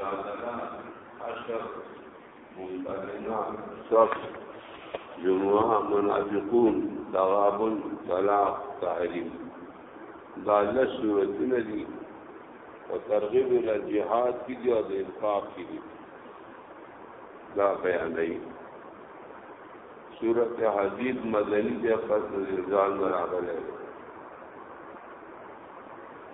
مجادله حشر ممتحنه صف جمعه منافقون تغابن طلاق تحریم دا لس صورتونه دي او ترغیب ال جهاد کې دي او د انفاق کې دي دا بیان دی سورت حدید مدنی دی پس رضوان راغلی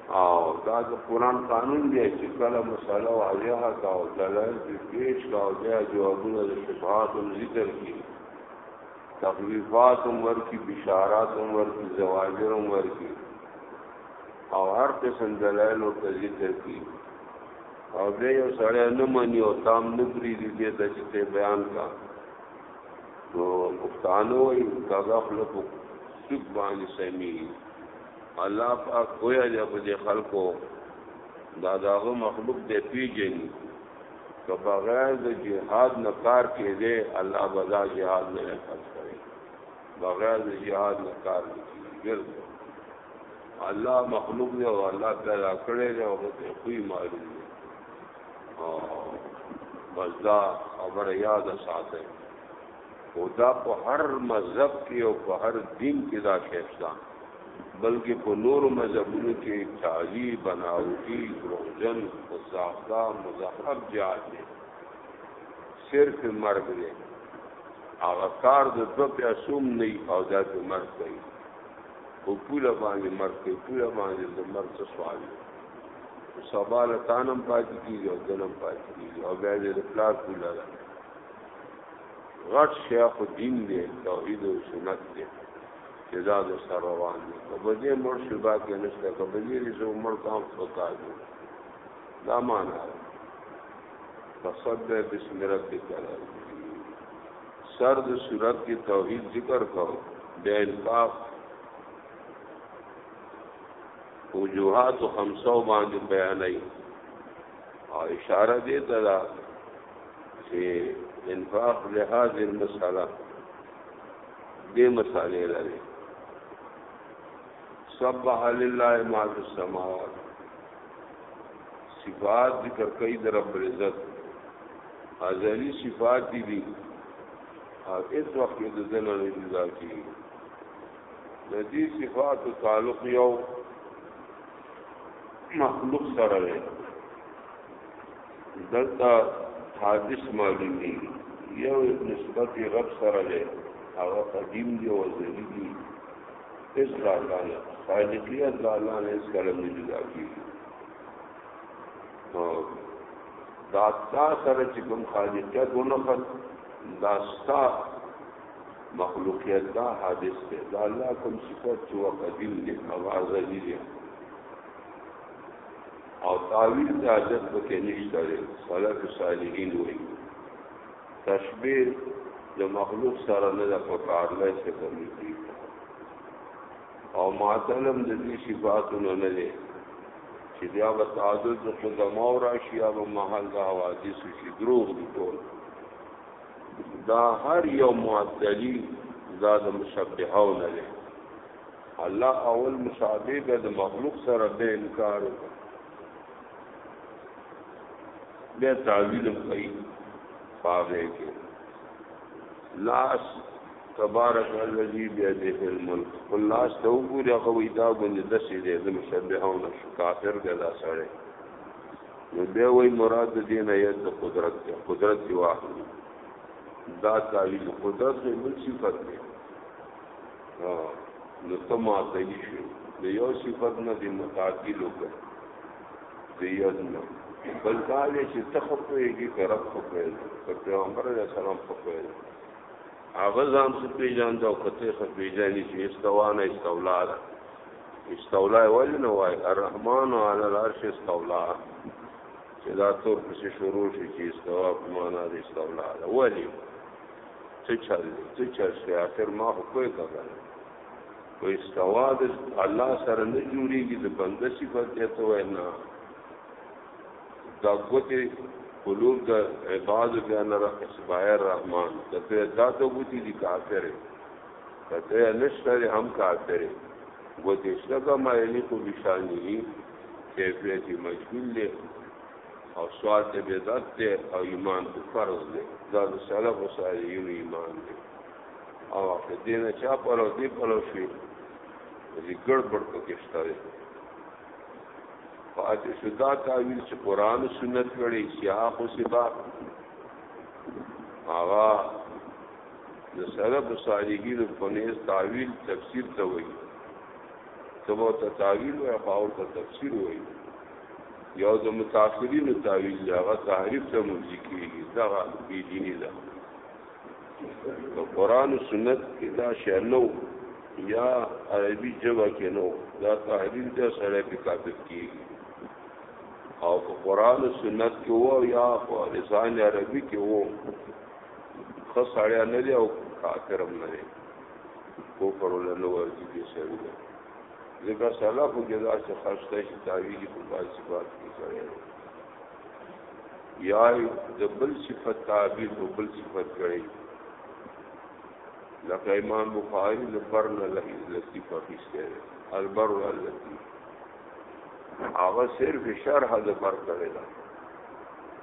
او دا د قران قانون دی چې کله مسله واضحه کا او دلایل پیش کا او بیا جوابونه د شبهات او ذکر کی تخویفات عمر کی بشارات عمر کی زواجر عمر کی او هر قسم دلایل او ذکر کی او بیا یو سړی نه مني او تام نه پریږدي دې ته چې بیان کا نو پښتانه وایي دا خپل په سب باندې سمي الله پاک کویا دی په دې خلکو دا داغه مخلوق دی پیجنی که بغیر د جهاد نه کار کې دی الله بدا جهاد نه خرج کوي بغیر د جهاد نه کار نه کوي الله مخلوق دی او الله پیدا کړی دی او ته کوئی معلوم دی او بس دا خبره یاد ساته او دا په هر مذهب کې او په هر دین کې دا شیشته بلکې په نورو مذهبونو کې تعالی بناوتی دروغجن مزاحده مزاحب جهاد دی صرف مرګ دی هغه کار د دو پیاسوم نه او دا د مرګ دی او پوله باندې مرګ دی پوله باندې د مرګ څه سوال دی سباله تانم پاتې کیږي او دنم پاتې کیږي او بیا دې پلاټ پوله ده غټ شیخ دین دی توحید او سنت دی جزا د سر روان دی کبدې مر شو باقي نشته کبدې دې زو مر کام خطا دی دا معنا فصد بسم ربک سر د صورت کې توحید ذکر کو بیا انفاق وجوهات خمسو باندې بیانای او اشاره دې ته ده چې انفاق له هغه مسله دې مسالې لري سبح لله ما فی السماوات صفات ذکر کوي د رب العزت ازلی صفات دي دي او اس وخت د ذنه نه جدا کی د دې صفات تعلق یو مخلوق سره دی دلته حادث معلومی یو نسبت رب سره دی هغه قدیم دی او ازلی دی اس ځاله خالقیت ځاله نه اس کلم نه جدا کیږي دا تا سره چې کوم خالقیت ونخت دا ستا مخلوقیت دا حادث دی دا الله کوم صفات چې وا قدیم دی هغه ازلی دی او تعویل د حاجت پکې نشته دی صالح صالحین وایي تشبیه د مخلوق سره نه د پکار نه څه کوي او معتلم د دې صفاتونو نه دی چې بیا به تعادل د قدماو راشي او محل د حوادث شي دروغ دي ټول دا هر یو معطلی زاد مشبهه او نه دی الله اول مشابه به د مخلوق سره به انکار وکړي به تعویل کوي پاوې کې لاس تبارک الذی بیده الملک الله ته وګوره غوي دا باندې د سې دې مشبهه او نه کافر به دا سره نو بیا وای مراد د دین ایت د قدرت دی قدرت دی واخلي دا تعویل قدرت دی بل صفت دی ها نو تما ته شي د یو صفت نه دی متعادل وکړ دی یاد نه بل دا دی چې تخپويږي کرب خپوي پر پیغمبر علیه السلام خپوي هغه ځان څه پیژاند او کته خپې ځاني چې استوانه استولا ده استولا ولی نو وای الرحمن علی العرش استولا چې دا تور پسې شروع شي چې استوا په معنا د استولا ده ولی څه چل څه چل شي اخر ما خو کوی کړل په استوا د الله سره نه جوړیږي د بنده صفات دی ته وای نه دا کوته قلوب د عباد بیان را اسبای الرحمن ته دا ته وتی دي کافر کته نشته دی هم کافر ګوتې شته کما یلی کو بشانی کیفیت مجهول دی او سوال ته بدعت دی او ایمان ته فرض دی دا د سلف او صالحین ایمان دی او په دې نه چا پر او دې پر شي دې ګړبړ پکې شته دی فاته شدا تعویل چې قران او سنت کړي سیاق او سبا هغه د سلف صالحین په نس تعویل تفسیر ته وایي کبه ته تعویل او خاور ته تفسیر وایي یو د متأخرین تعویل دی هغه تحریف ته مرجی کیږي دا بی دینی ده په قران او سنت کې دا شی نو یا عربي جبه کې نو دا تحریف ته سره په کافر کیږي او په قران او سنت کې وو یا په لسان عربي کې وو خسړیا نه دی او کافرم نه دی کفر له نو ورځي کې سړی دی ځکه سلف جزا چې خرچته شي تعویل په باندې صفات کې سړی دی یا د بل صفت تعبیر په بل صفت کړي لکه امام بخاری د بر نه لسی په خسته البر التی هغه صرف شرح د بر کړي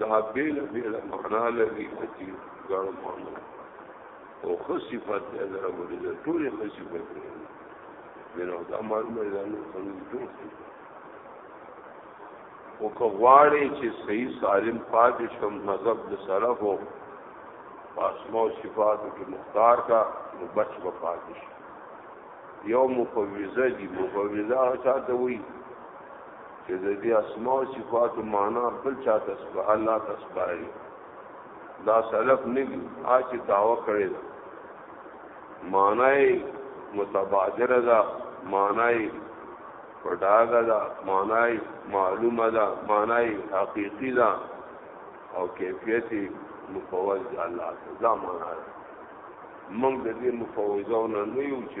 دا بیل بیل معنا لري چې ګڼ معنا او خصيفات دې سره ورې ده ټول خصيفات دې ورو دا معلومه ده نو څنګه ټول او کغواړي چې صحیح سالم پاتې شم مذهب د سلف او اسماء او صفات کې مختار کا نو بچ و پاتې شي یو مفوضه دي مفوضه چاته وي چې د دې اسماء او صفات معنا بل چا تسبیح الله تسبیح دا سلف نه دي اچ داوا کړی دا معنی متبادر ده معنی پډاګه ده معنی معلومه ده معنی حقيقي ده او کیفیت مفوض الله دا معنی موږ د دې مفوضونو نه یو چې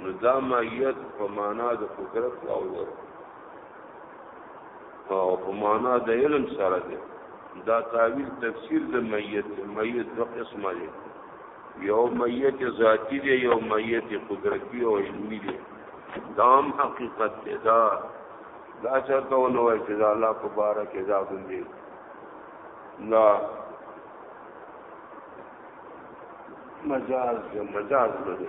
نو دا مایت په معنا د قدرت او ور او په معنا د علم سره دی دا تعویل تفسیر د میت میت دو قسمه دی یو میت ذاتی دی یو میت قدرتی او علمی دی دام حقیقت دی دا دا چرته ونه وای چې دا الله په بارا کې دا باندې لا مجاز دی مجاز نه دی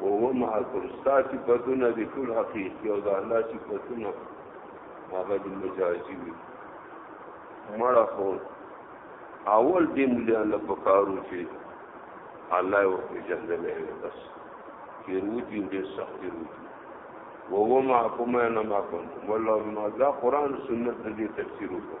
او وما کوم ستا چې بدونه دي ټول حقیقي او دا الله چې بدونه هغه د مجازي وي مړه خو اول دې مليان له پکارو چې الله او په جنت له بس چې روجي دې سختي روجي وو ما کومه نه ما کوم والله ما دا قران سنت دې تفسیر وکړه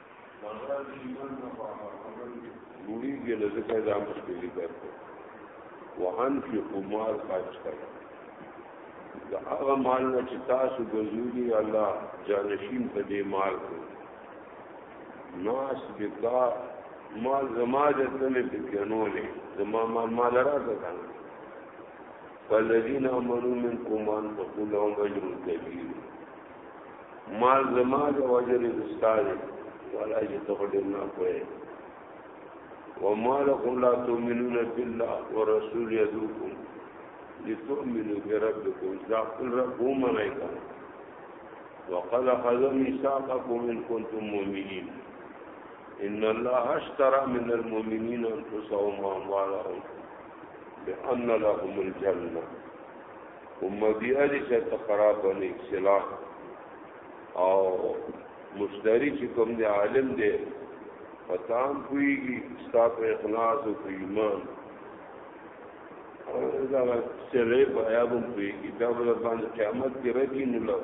لوړی کې له ځکه دا مشکلې ګرځي وهن فی قمار خرج کړي دا هغه مال نه چې تاسو ګزوري الله جانشین په دې مال کو ناس بکا مال زما د تمه بکنولې زما مال مال راځه کنه فالذین امنوا منکم ان تقولوا اجر کبیر مال زما د وجر استاد ولا یتقدم نه کوي وما لكم لا تؤمنون بالله ورسول يدوكم لتؤمنوا بربكم ذاقل ربهم ملائكة وقد أخذ ميثاقكم إن كنتم مؤمنين ان الله اشترى من المؤمنين انفسهم واموالهم بان لهم الجنه امدی اجی چې ته خراب نه اصلاح او مشتری چې کوم دی عالم دی پتام کویږي ستاسو اخلاص او ایمان دا سره بیا هم کویږي دا ول باندې قیامت کې راځي نو لو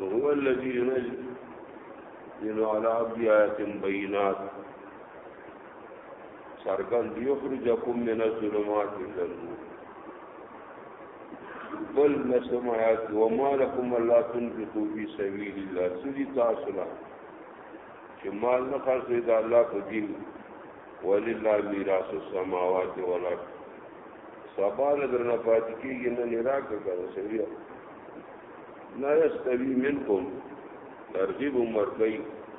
هو الذي ينزل على عبد آيات بينات سرګند یخرجکم من الظلمات الى النور بل نسم آیات وما لكم الله تنفقوا في سبيل الله سری تاسو لا چې مال نه خرڅې دا الله په دین ولله میراث السماوات والارض سبال درنه پاتې کیږي نه نراک کړو سویا لا یستوی منکم ترغیب مرګی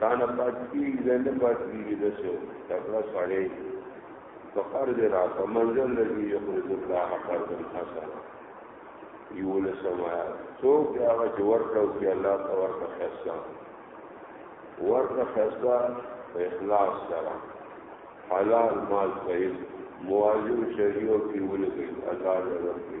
تانه پاتې دې نه پاتې دې د څو تکړه سړی په قرض را په منزل لري یو قرض الله قرض حسن یو له سما څو بیا هغه چې ورکړو چې الله ته ورکړه خستا ورکړه خستا په اخلاص سره حلال مال طیب موازی شریعو کی ولګي الله دې ورکړي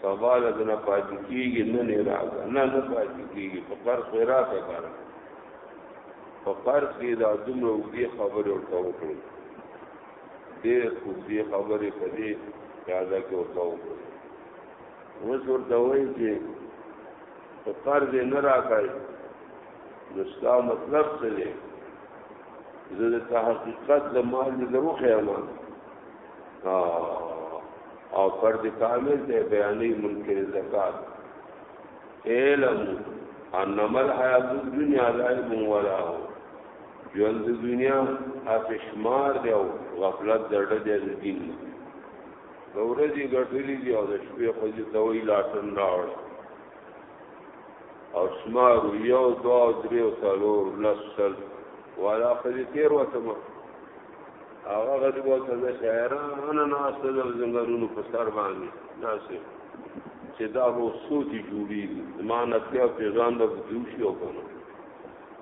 سبا له دنه پاتې کیږي نه نه راځه نه نه پاتې کیږي په قرض خو راته کار په قرض کې دا دومره وګړي خبرې ورته وکړي ډېر وګړي خبرې په دې راځه کې ورته وکړي اوس ورته وایي چې په قرض نه راکړي نو ستا مطلب څه دی زه د تحقیقات د مال د روخه امام او فرد کامل ته بیانې منکر زکات علم انما الحیات الدنیا لعب ولا هو ژوند دنیا افشمار دی او غفلت درډه دی د دین د ورځې ګټلې دی او د شپې خو دې توي لاټن راوړ او شمار یو دو درې او څلور لس سل والا خو دې تیر وته هغه غد کو کزه شاعران ناس د زنګرونو په سر باندې ناسه چې دا وو سوتي جوړي ضمانت کې او پیغام د جوشي او کنه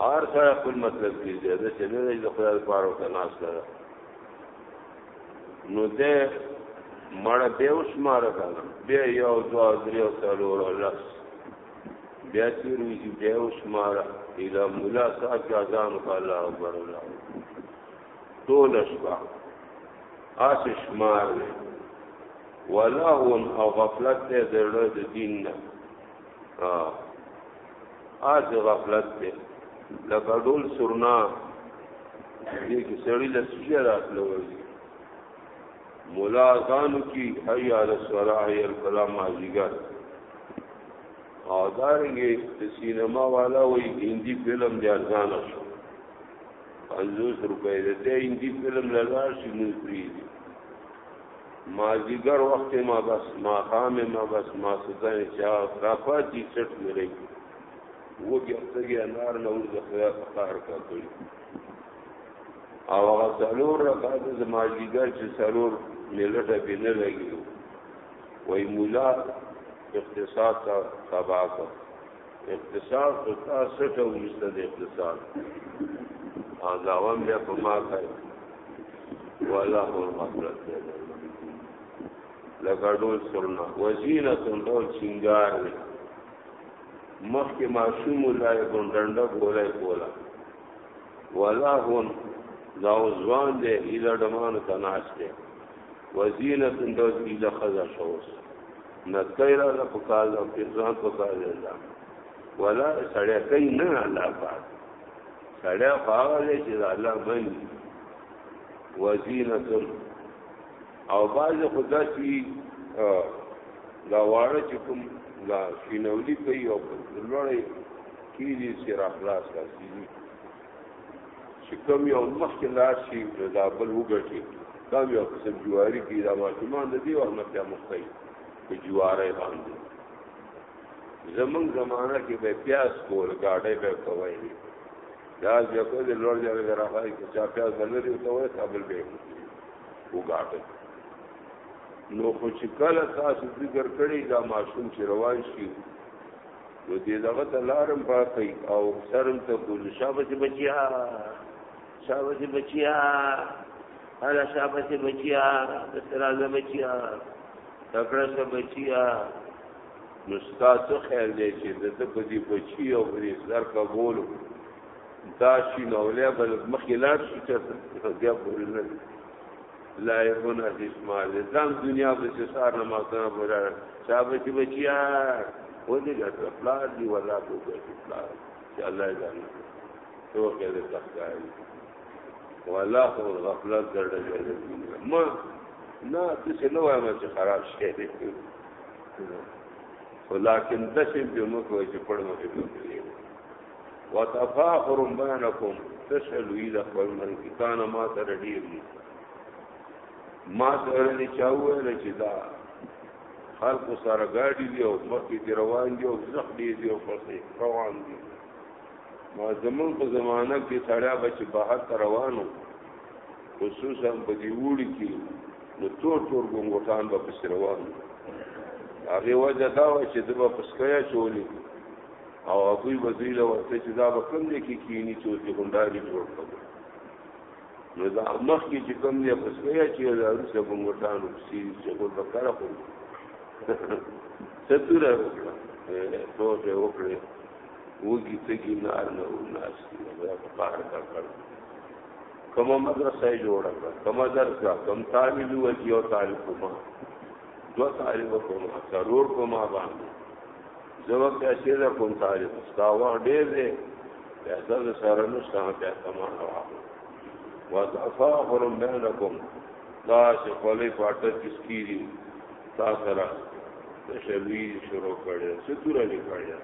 هر څه خپل مطلب کې دی دا چې نه د خدای لپاره او ناس ده نو ده مړ به اوس مار کنه به یو دوا درې او څلور الله بیا چې روي به اوس مار اله مولا صاحب ځان په الله اکبر الله ټول شپه آس شمار دی ولهون او غفلت دی د زړه د دین نه آس غفلت دی لکه ډول سرنا دې کې سړی له سوچه راتلو ورځي مولا ځانو کې حي على الصلاه حي الفلاح ماجیګر او دارنګه د سینما والا وی هندي فلم دی ارزان شو پنځوس روپۍ ده ته هندي فلم لګار شي مونږ پریږدي مازیګر وخت ما بس ما خام ما بس ما سوتن چا راپاتې چټ ملي و بیا څنګه انار له ورځ خیا فقار کا کوي او هغه څلور رکعات د مازیګر چې څلور ملټه به نه لګي وای مولا اقتصاد ته تباہ کړ اقتصاد خو تاسو ته ورسته د اقتصاد اعظم بیا په ما کوي ولا هو مطلب دی لکه ډول سرنا وزینه ډول سنگار دی مخکې معصوم الله ګونډنده بولای کولا ولا هو دا ځوان دی ایله دمانو تناس دی وزینه څنګه ذیله خزا شوس نه کایرا د پکار د پیران پکار دی دا ولا سړی کای نه الله پاک سړی فاغله چې الله من وزینه او باز خدا چې دا واړه چې کوم دا شینولی کوي او لوړې کیږي چې راخلاص کړي چې کوم یو مخکې لاړ شي نو دا بل وګټي دا یو قسم جواری کې دا ماشومان د دې وخت نه بیا مخکې په جوارې باندې زمون زمانہ کې به پیاز کول گاډې به کوي دا ځکه د لور ځای به راځي چې چا پیاز بلري ته وایي کابل به وګاټي نو خو چې کله تاسو ذکر کړی دا ماشوم چې روان شي نو دې دغه ته لارم پاتې او سرم ته ګل شابه بچیا شابه بچیا هله شابه بچیا د سرازه بچیا تکړه شه بچیا نو ستاسو خیر دی چې د دې په دې بچی او دې سر قبول دا شي نو له بل مخې لاړ شي چې بیا پورې نه لایقون حدیث مال اسلام دنیا به چې سار نه ماتنه پورا چا به چې بچیا و دې ګټه پلار دی ولا کو ګټه پلار چې الله یې ځان تو کې دې تخکاری ولا خو غفلت درډه کړې ما نه څه نه وایم چې خراب شې دې ولکن دشم به مو کوی چې پړمه به وتفاخر بینکم تسلوی د خپل من کی کان ما تر ډیر دی ما سره نه چاوه نه چې دا خلق سره گاډي دی او مخکې دی روان دی او زخ دی دی او پسې روان دی ما زمون په زمانہ کې سړیا بچ بهر ته روانو خصوصا په دی وړي کې نو تور تور ګنګوټان به پسې روان هغه وجه دا و چې دغه پسکیا چولې او هغوی وزیل ورته چې دا به کوم دی کې کینی چې اوس ګونداري جوړ کړو نو دا مخ کې چې کوم دی پس ویا چې دا روس په ګوندانو سي چې په بکره خو ستوره وکړه ټوټه وکړه وګي تګي نار نه وناس دا په کار کار کړ کوم مدرسې جوړ کړ کوم درس کوم طالب و یو طالب کومه دو طالب کومه ضرور کومه باندې زه وخت اچیر کوم طالب دا وخت ډیر دی احساس سره نو څنګه بیا تمام راغلو وتفاخر بینکم دا چې خپلې پاټه کیسکی دي تا سره تشوی شروع کړي ستوره نه کړي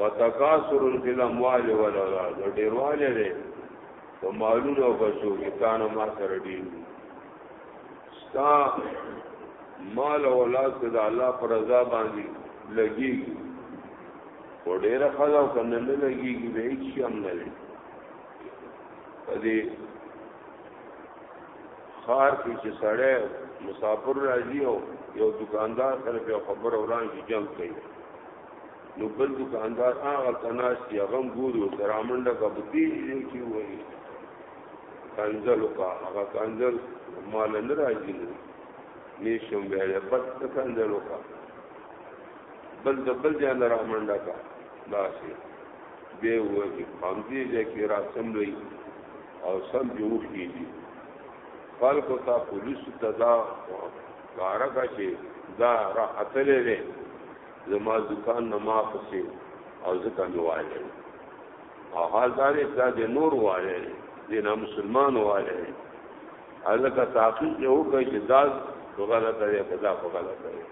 وتکاثر فی الاموال والاولاد ډیرواله دي په مالونو او بچو کې تانه ما سره ډیر ستا مال او اولاد ته د الله پر رضا باندې لګيږي او ډېره خلا او کنه نه لګيږي به هیڅ هم نه لري په دې خار کې چې سړی مسافر راځي او یو دکاندار سره په خبر اوران کې جنگ کوي نو بل دکاندار هغه تناش چې هغه ګوري او ترامنډه کا بتی دې کې وایي کنزل کا هغه کنزل مال نه راځي نشم بیا بد کنزل کا بل د بل ځان را منډه کا داسې به وې چې پام دې چې را سم لې او سم جوړ کیږي خلق تا پولیس ته دا کارا کا چې دا را اتلې دې زما دکان نه ما پسې او ځکه نواله او حال دا دی دا د نور والے دی نه مسلمان والے دی الکه تحقیق یو کوي چې دا غلطه دی که دا غلطه دی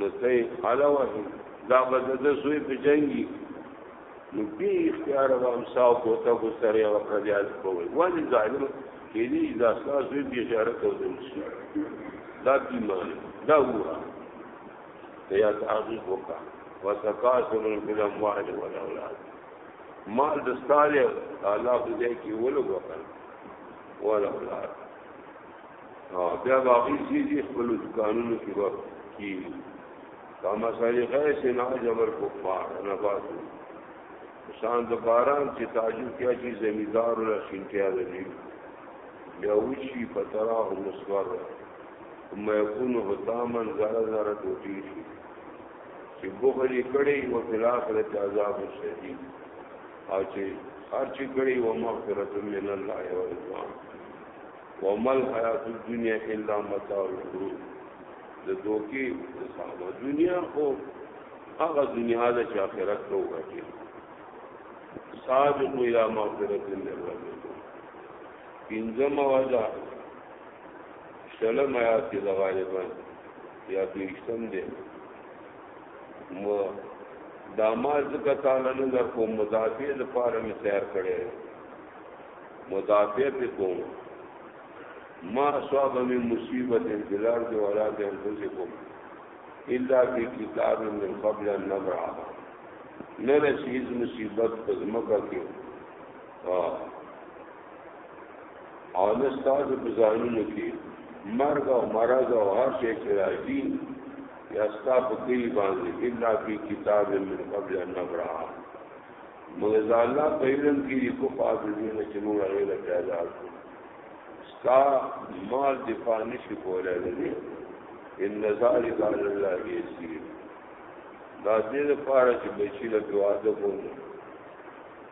نو صحیح حالا وایي دا به د سوی په جنگي نو بی اختیار و امساو کوتا کو سره او پردیاز کوي ولی ظالم کې دې دا ساسو بی اختیار کوي دا بیمانه دا وره یا تحقیق وکا وتکاثر فی الاموال والاولاد مال د ستاره الله په دې کې ولو وکړ والاولاد ها بیا باقی چیزې خپل قانونو کې وکړي کی کما ساری غیس نا جبر کفار نباتو شان د باران چې تعجب کیا چې زمیدار ولا شینتیا دی بیا وشي فتراه مسور ثم يكون حطاما زره زره ټوټي شي چې بخل کړي او په آخرت عذاب شدید او چې خرچ کړي او مغفرت من الله او رضوان ومل حیات الدنیا الا متاع الغرور د دوکي صاحب دنیا خو هغه دنیا د آخرت ته وګټي سابق الى مغفرت من ربكم انځم وجه شلم آیات کې د غالبا یا دویشتم دی مو دا ما ځکه تعالی نه در کوم مدافع د پاره می تیار کړي مدافع په کوم ما صاب من مصیبت انتظار دی ولا ته انفسکم الا فی کتاب من قبل ان نبرا نه رسیز مصیبت پزمکه کې او نه ستاسو په ځانونو کې مرګ او مرض او هر شي چې راځي یا ستا په کلی باندې الا فی کتاب من قبل ان نبرا موږ ځاله په علم کې یو کو پاس دې نه چې موږ هغه له پیدا کړو ستا مال دی پانی شي کولای دې ان نزال قال الله یسیر دا دې لپاره چې بچی له دعا ده کوو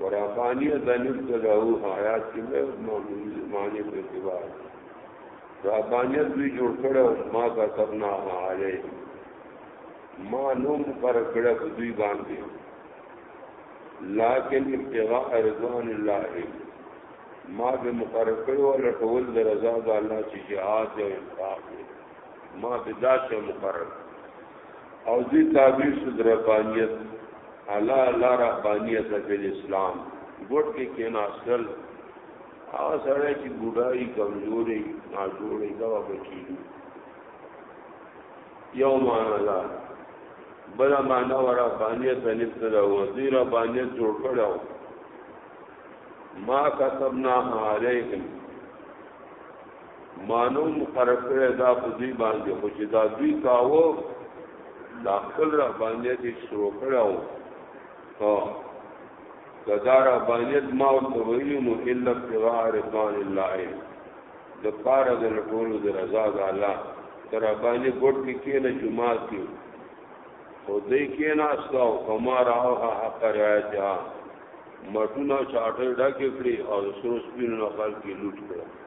ورافانیه د نبتلو آیات کې مې معمولی زمانه په اعتبار رافانیه دوی جوړ کړو ما کا سبنا علی ما نوم پر کړه په دوی باندې لکن ابتغاء رضوان الله ما به مقرر کړو لټول د رضا د الله چې جهاد او انفاق ما به دا څه مقرر او دې تابع شو د ربانیت الا لا ربانیت فی الاسلام ګوټ کې کېناستل هغه سره چې بډای کمزوري ناجوړي دا وکړي یو معنا ده بل معنا ورا باندې تنیب ته دا وزیر باندې جوړ کړو ما کتبنا علیهم مانو مقرر کړی دا په دوی باندې خو چې دا دوی کاوه دا خپل رهبانیت یې شروع کړی و ها که دا رهبانیت ما ورته ویلي نو الا ابتغاء رضوان الله د پاره د لټولو د رضا د الله که رهبانیت ګوټ کې کېنه جومات کې خو دی کېنه استا او کما راوها حق رعایتها مټونه چاټې ډکې کړې او سروس پینو خلک لوټ کړل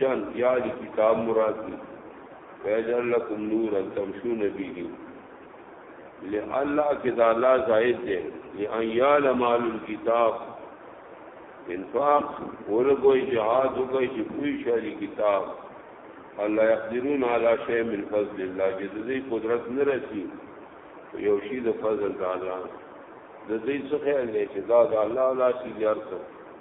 چان یالی کتاب مراد دی ویجر لکم نورا تمشون بیهی لئلا کدا لا زائد دے لئن یعلم آل الكتاب انفاق ورگوی جہاد وگوی چی کوئی شاری کتاب الله يقدرون على شيء من فضل الله چې د دې قدرت نه رسی یو شی د فضل د الله د دې څخه الله چې دا د الله ولا شي یار څو